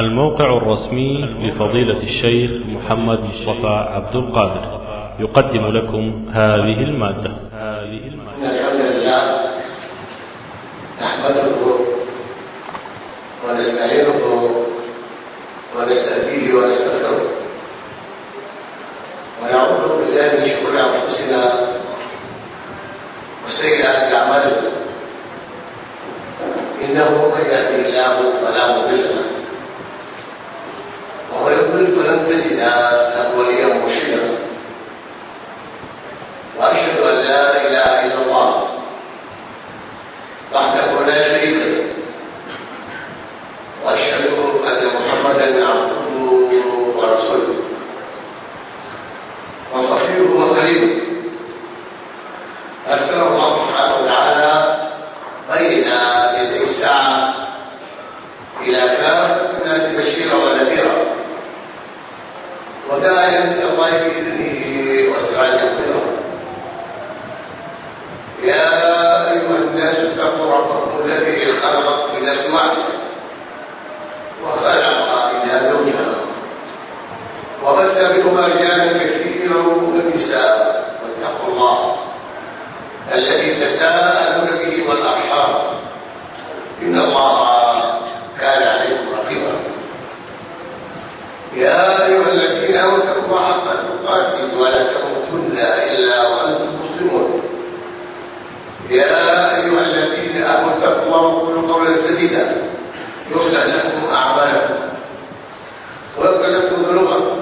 الموقع الرسمي لفضيلة الشيخ محمد مصطفى عبد القادر يقدم لكم هذه المادة هذه المادة الحمد لله نحمده ونستعينه ونستهديه ونستغفره ونعوذ بالله من شرور انفسنا وسيئات اعمالنا انه من يهده الله فلا مضل بنا يغفر لكم أعمالكم. ويغفر لكم ذنوبكم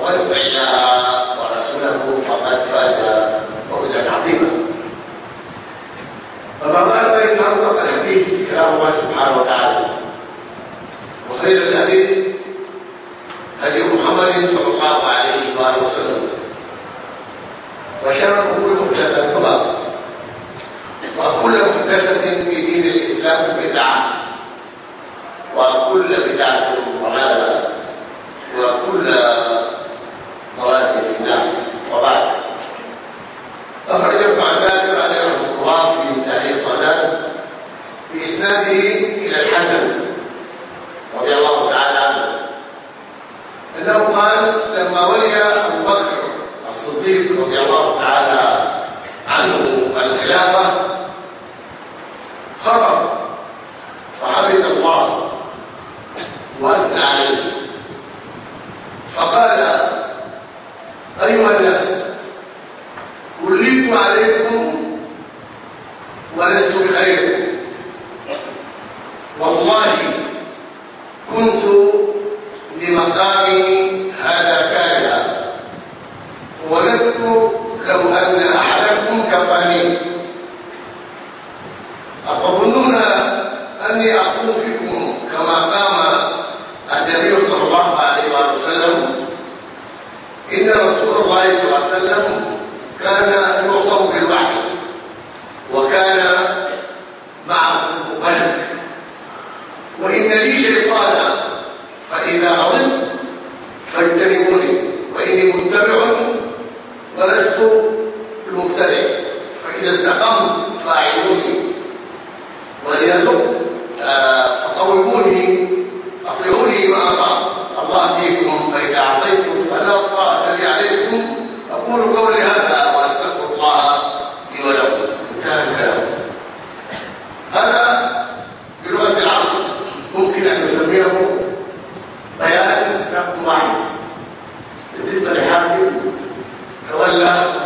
ومن يطع الله ورسوله فقد فاز فوزا عظيما. فما بال بين أرض الحديث كلام الله سبحانه وتعالى؟ وخير الحديث هدي محمد صلى الله عليه وآله وسلم. وشر الأمور محدثاتها. وكل محدثة في دين الإسلام بدعة. وكل بدعة ضلالة وكل ضلالة في النار. وبعد. أخرج ابن عساكر عليه رحمة الله في تاريخ غزال بإسناده إلى الحسن رضي الله تعالى عنه. أنه قال لما ولي أبو بكر الصديق رضي الله تعالى عنه الخلافة خرج ولا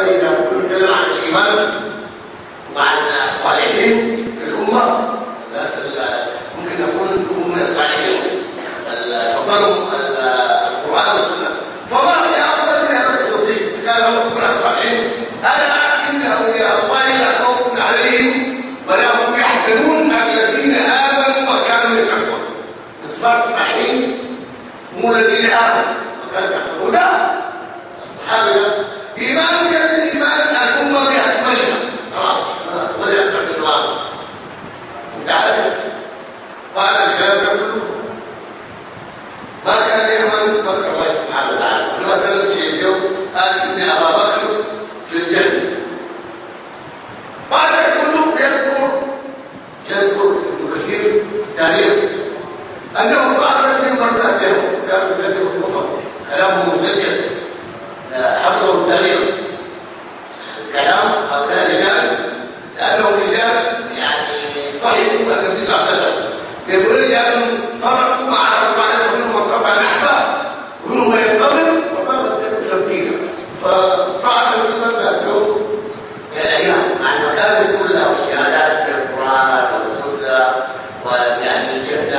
البخاري ده كله عن الإيمان وعن الصالحين في الأمة. الناس ممكن نقول هم ناس صالحين فضلهم القرآن والسنة. فما هي افضل من هذا التصديق كان هو القران صالحين الا إن أولياء الله لا خوف عليهم ولا هم يحزنون. الذين آمنوا وكانوا يتقون. إثبات الصالحين هم الذين آمنوا.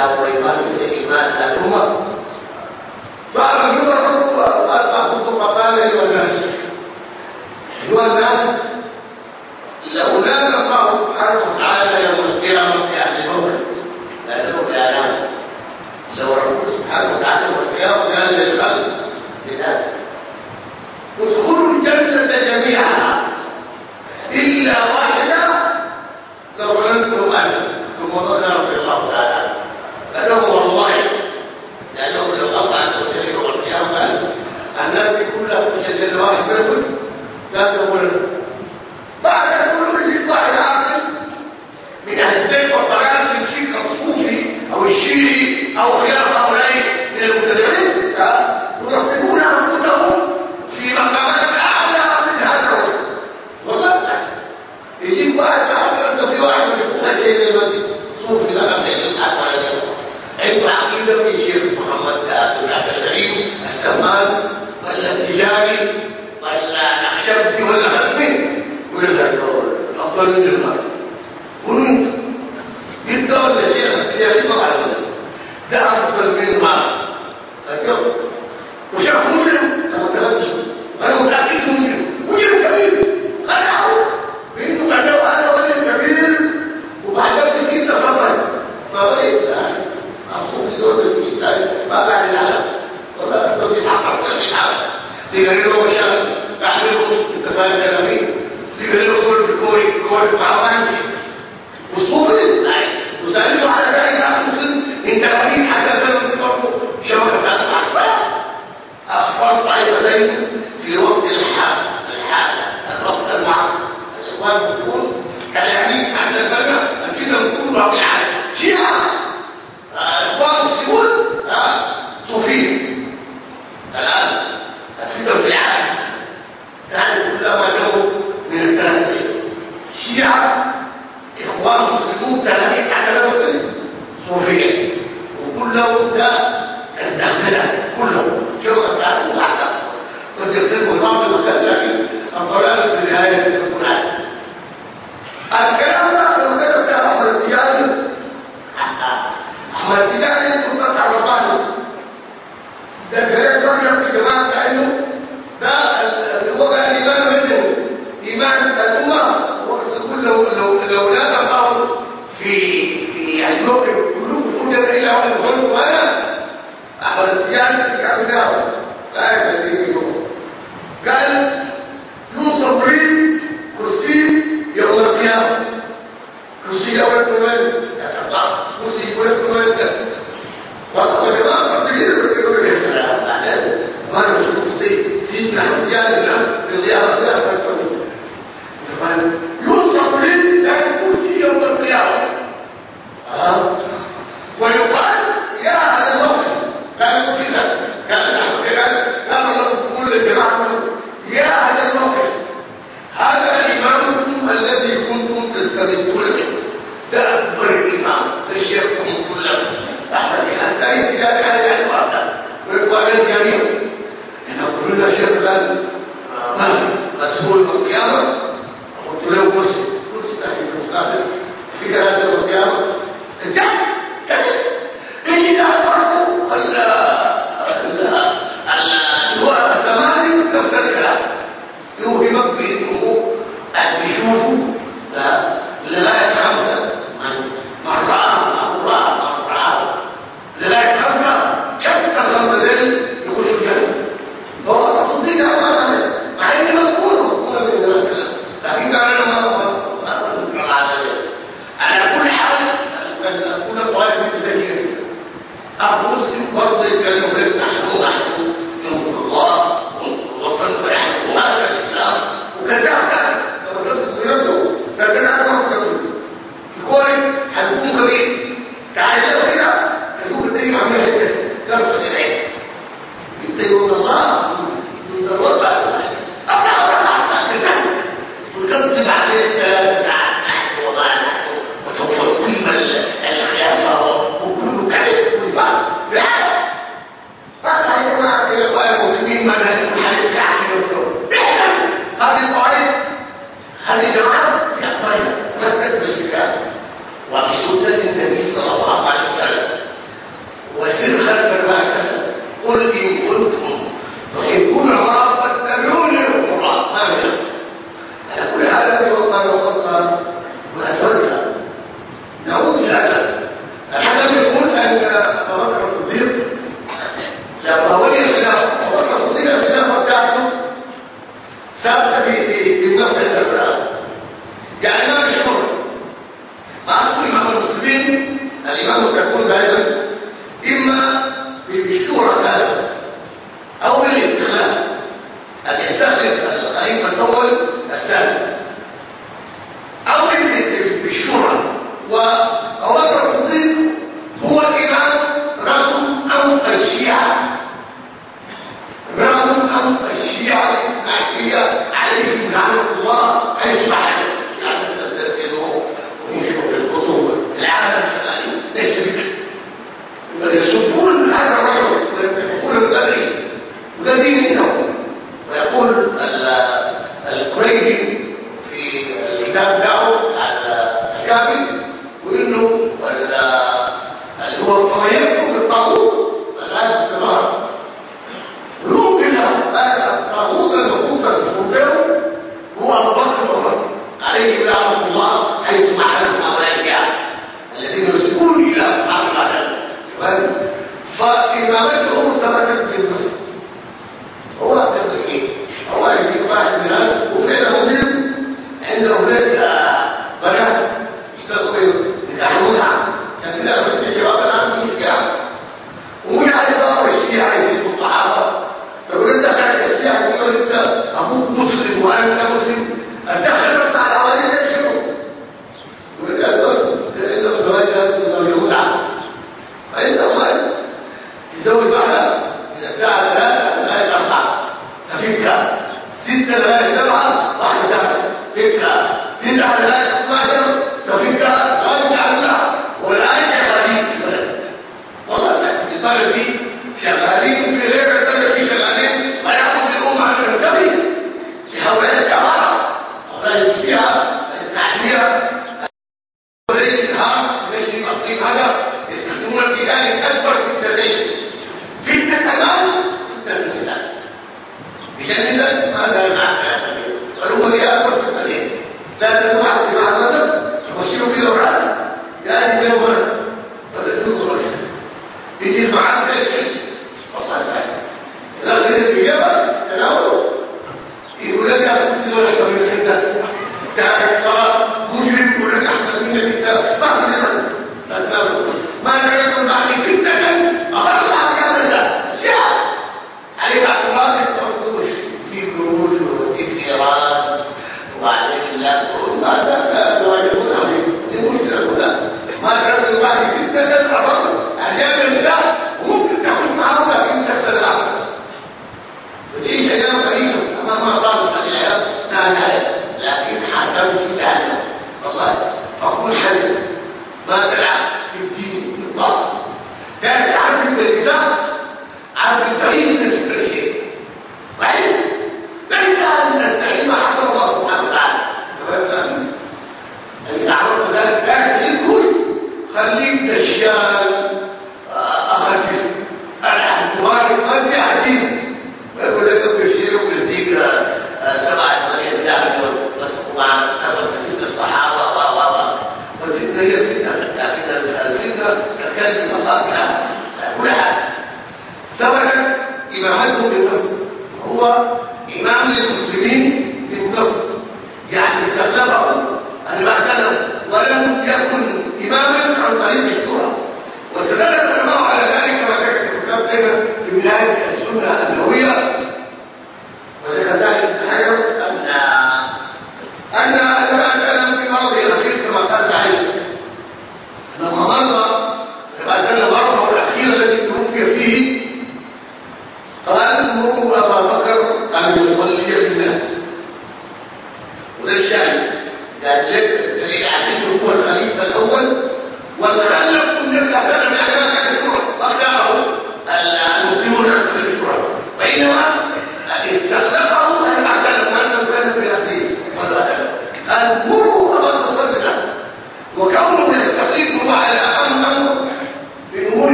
dawo imanu se iman dan umat. Fa'ala bimar rukuwa al-akutu matale wa nasya. bloque, un grupo, জাহান্নামের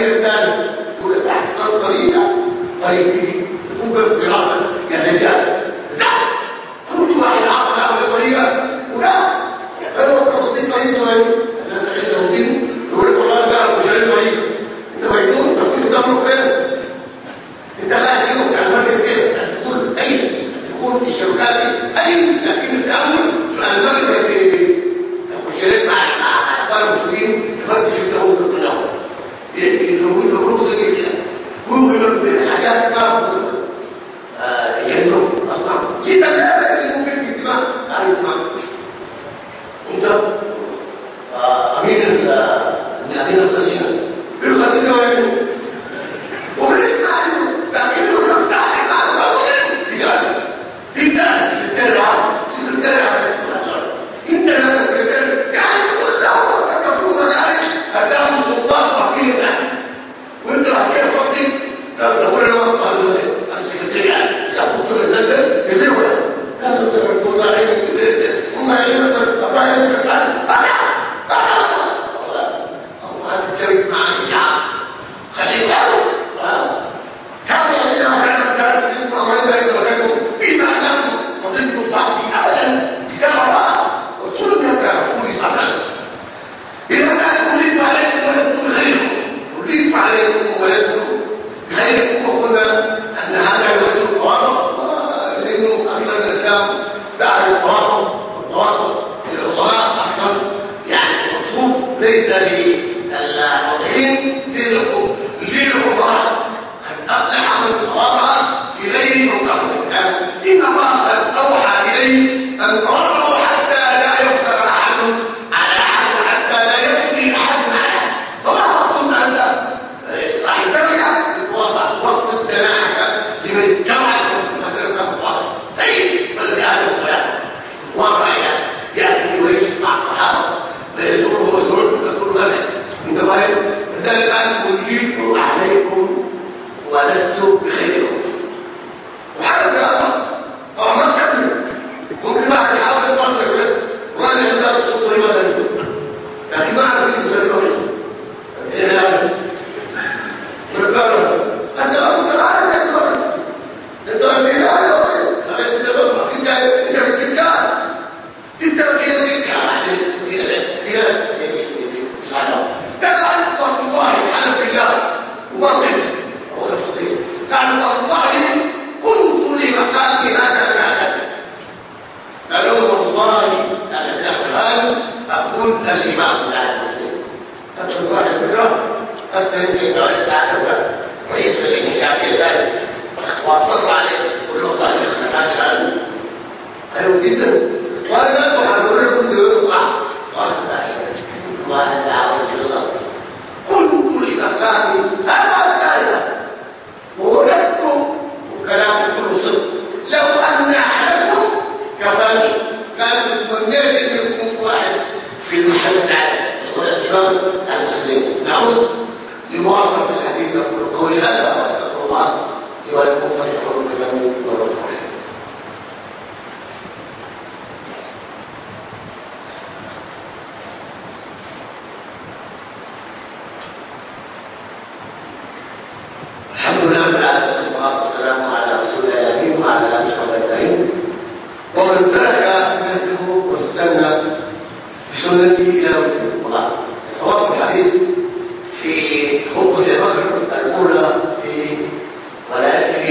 الطريق الثاني تقول لك احسن طريقه طريقتي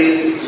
Thank you.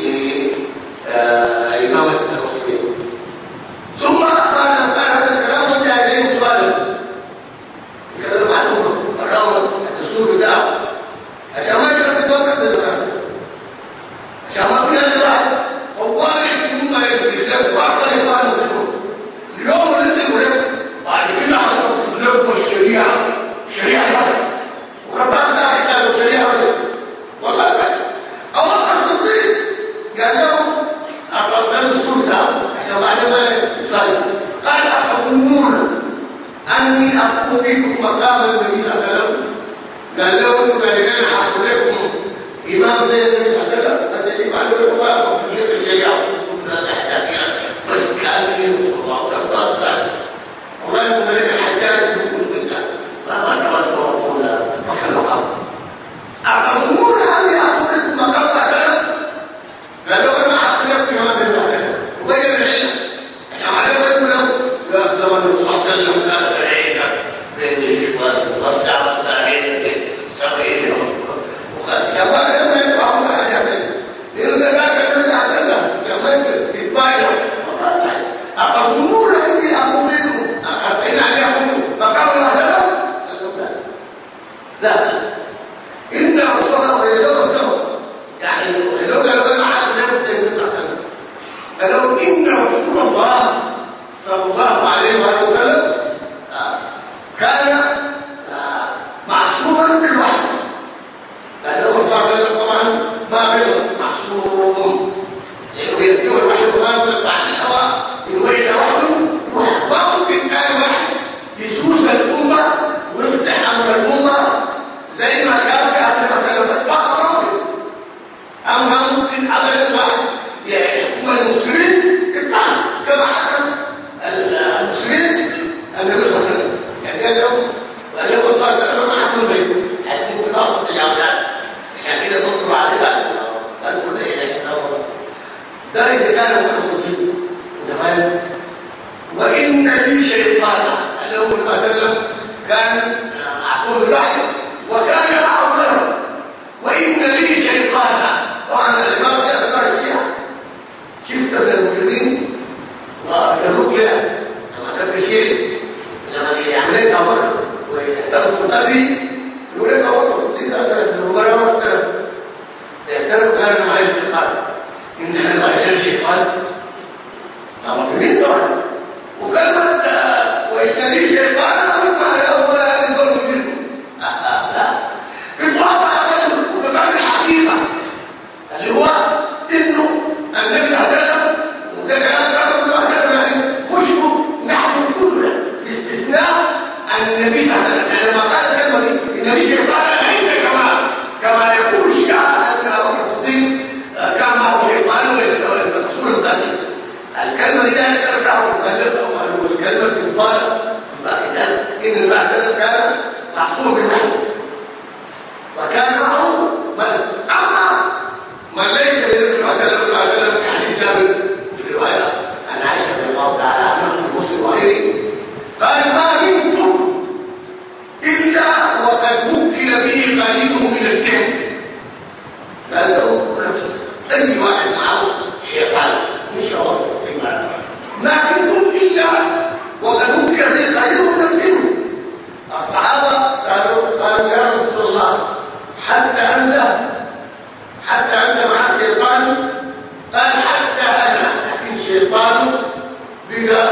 tidak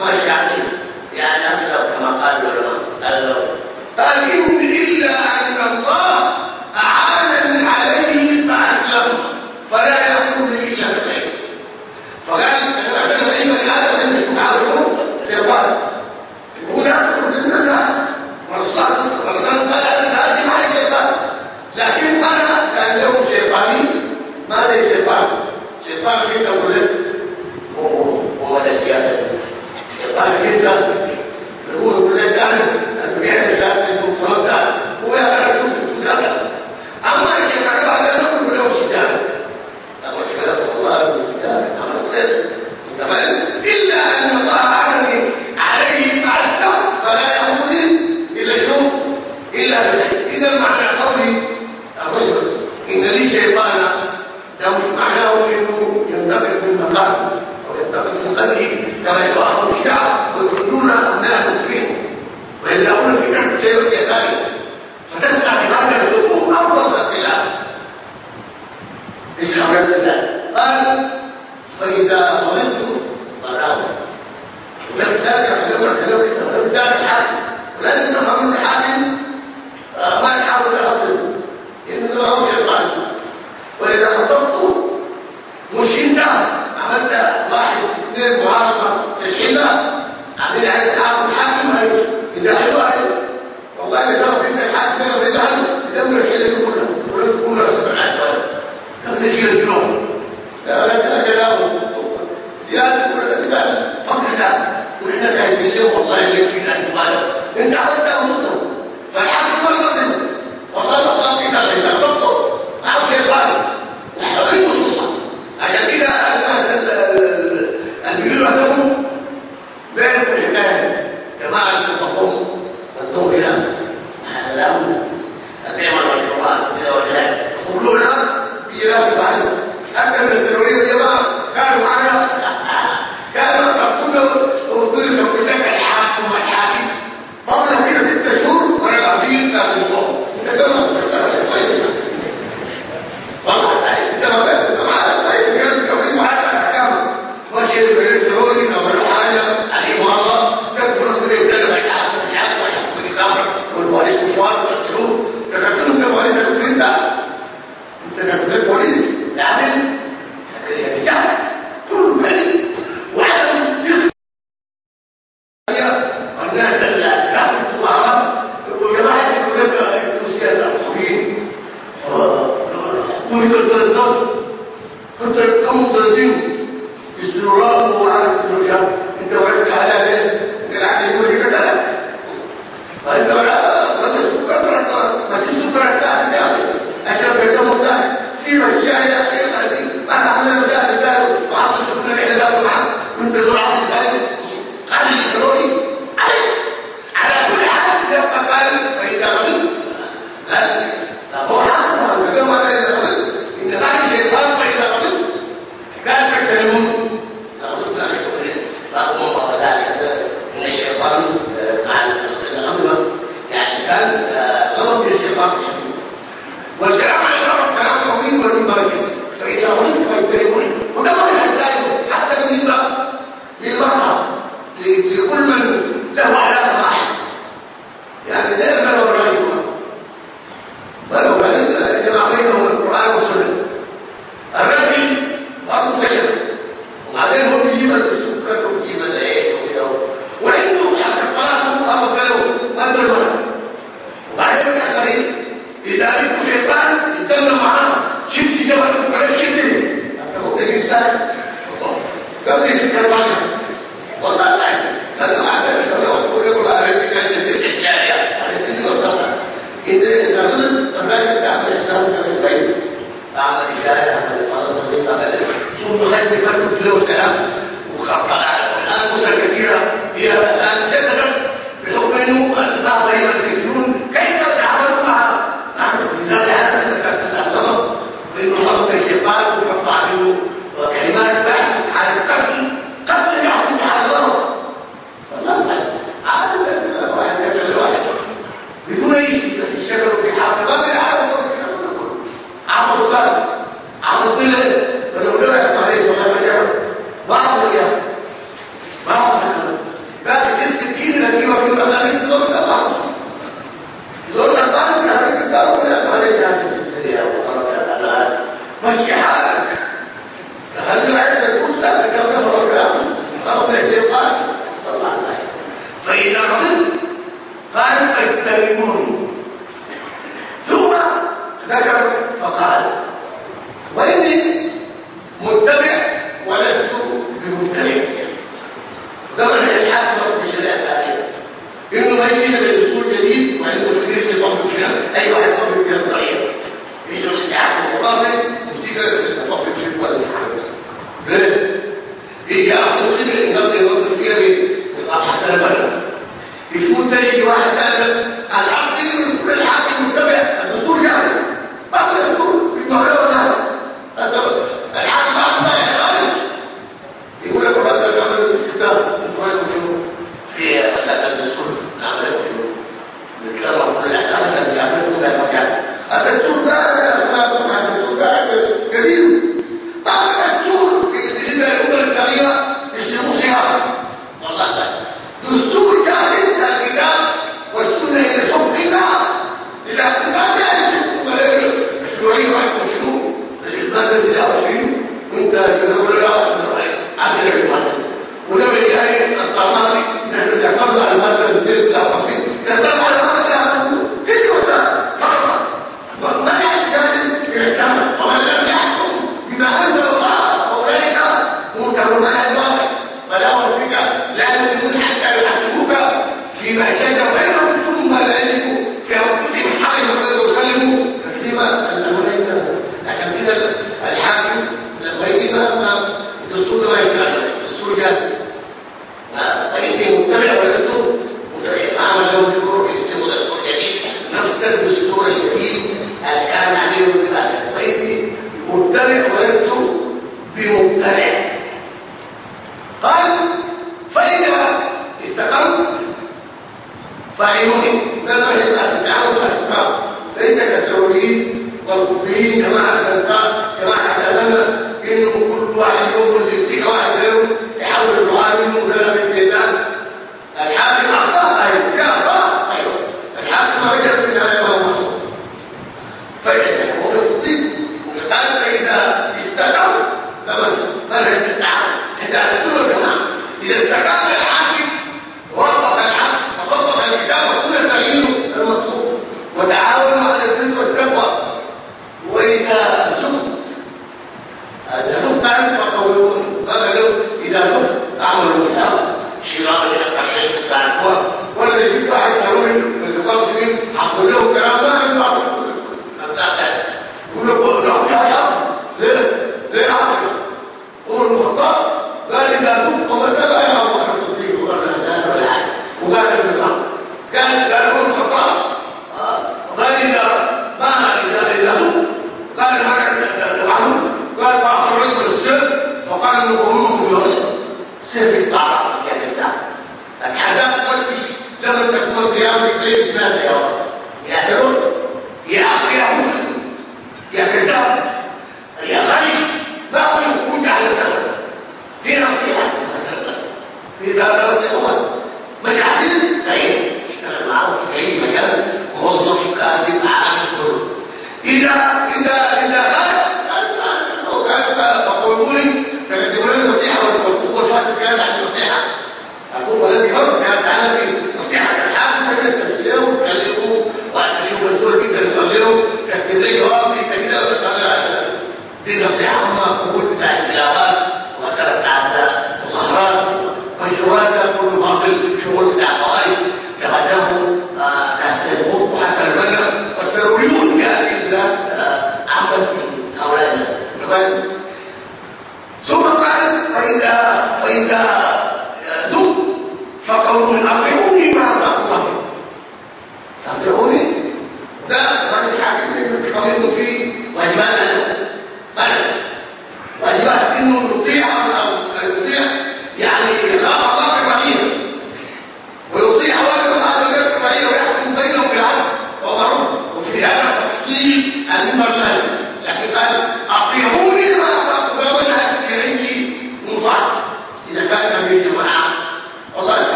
masyarakat ya nasab kama qala ulama kalau